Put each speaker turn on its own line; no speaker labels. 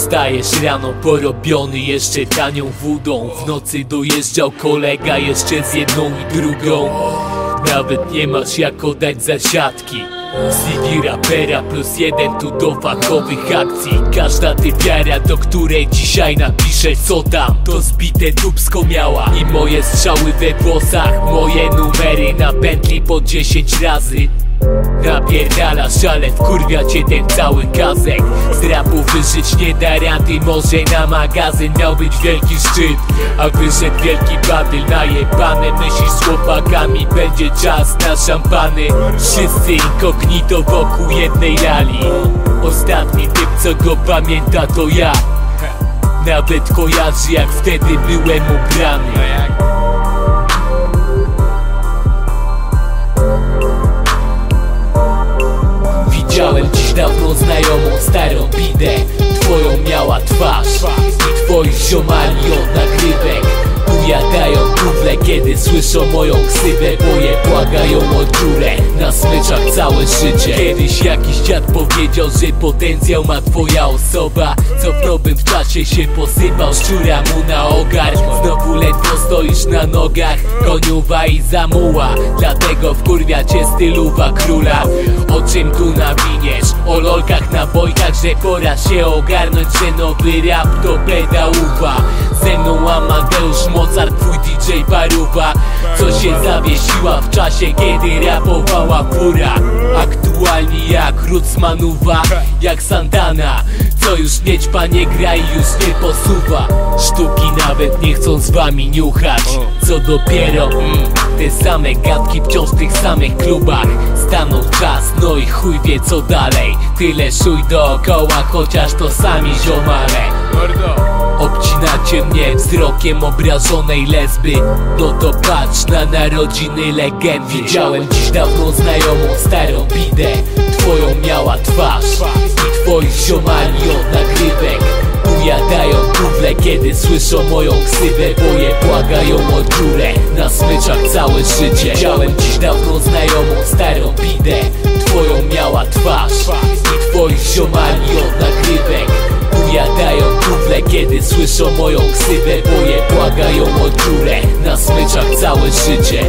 Wstajesz rano porobiony jeszcze tanią wódą W nocy dojeżdżał kolega jeszcze z jedną i drugą. Nawet nie masz jak oddać zasiadki. CV rapera plus jeden tu do fachowych akcji. Każda typiara, do której dzisiaj napiszę co tam. To zbite dubsko miała I moje strzały we włosach. Moje numery na pętli po 10 razy Napierdalasz, ale wkurwia cię ten cały kazek Z rapu wyżyć nie da rady Może na magazyn miał być wielki szczyt. A wyszedł wielki badyl najebany Myślisz z chłopakami będzie czas na szampany. Wszyscy inkognito wokół jednej lali. Ostatni typ co go pamięta to ja. Nawet kojarzy jak wtedy byłem ubrany I twoich ziomali od nagrywek. Ujadają kufle, kiedy słyszą moją ksywę. Boje błagają o dziurę Na smyczach całe życie. Kiedyś jakiś dziad powiedział, że potencjał ma twoja osoba. Co w nowym czasie się posypał Szczura mu na ogar. Znowu ledwo stoisz na nogach Koniuwa i zamuła. Dlatego wkurwia cię styluwa króla O czym tu nawiniesz? O lolkach na bojkach, że pora się ogarnąć Że nowy rap to pedałówa Ze mną Amadeusz Mozart, twój DJ Paruwa Co się zawiesiła w czasie, kiedy rapowała fura Aktualnie jak Rucmanuwa, jak Santana Co już mieć panie gra i już nie posuwa. Sztuki nawet nie chcą z wami niuchać. Co dopiero, mm, te same gadki wciąż w tych samych klubach. Stanął czas, no i chuj wie co dalej. Tyle szuj dookoła, chociaż to sami ziomale. Obcinacie mnie wzrokiem obrażonej lesby. No to patrz na narodziny legend Widziałem dziś dawno znajomą starą bidę. Twoją miała twarz I twoich ziomali od nagrywek. Ujadają kufle, kiedy słyszą moją ksywę Boje błagają o dziurę. Na smyczach całe życie. Widziałem dziś dawno znajomą starą bidę. Twoją miała twarz I twoich ziomali od nagrywek. Ujadają kufle, kiedy słyszą moją ksywę Boje błagają o dziurę. Na smyczach całe życie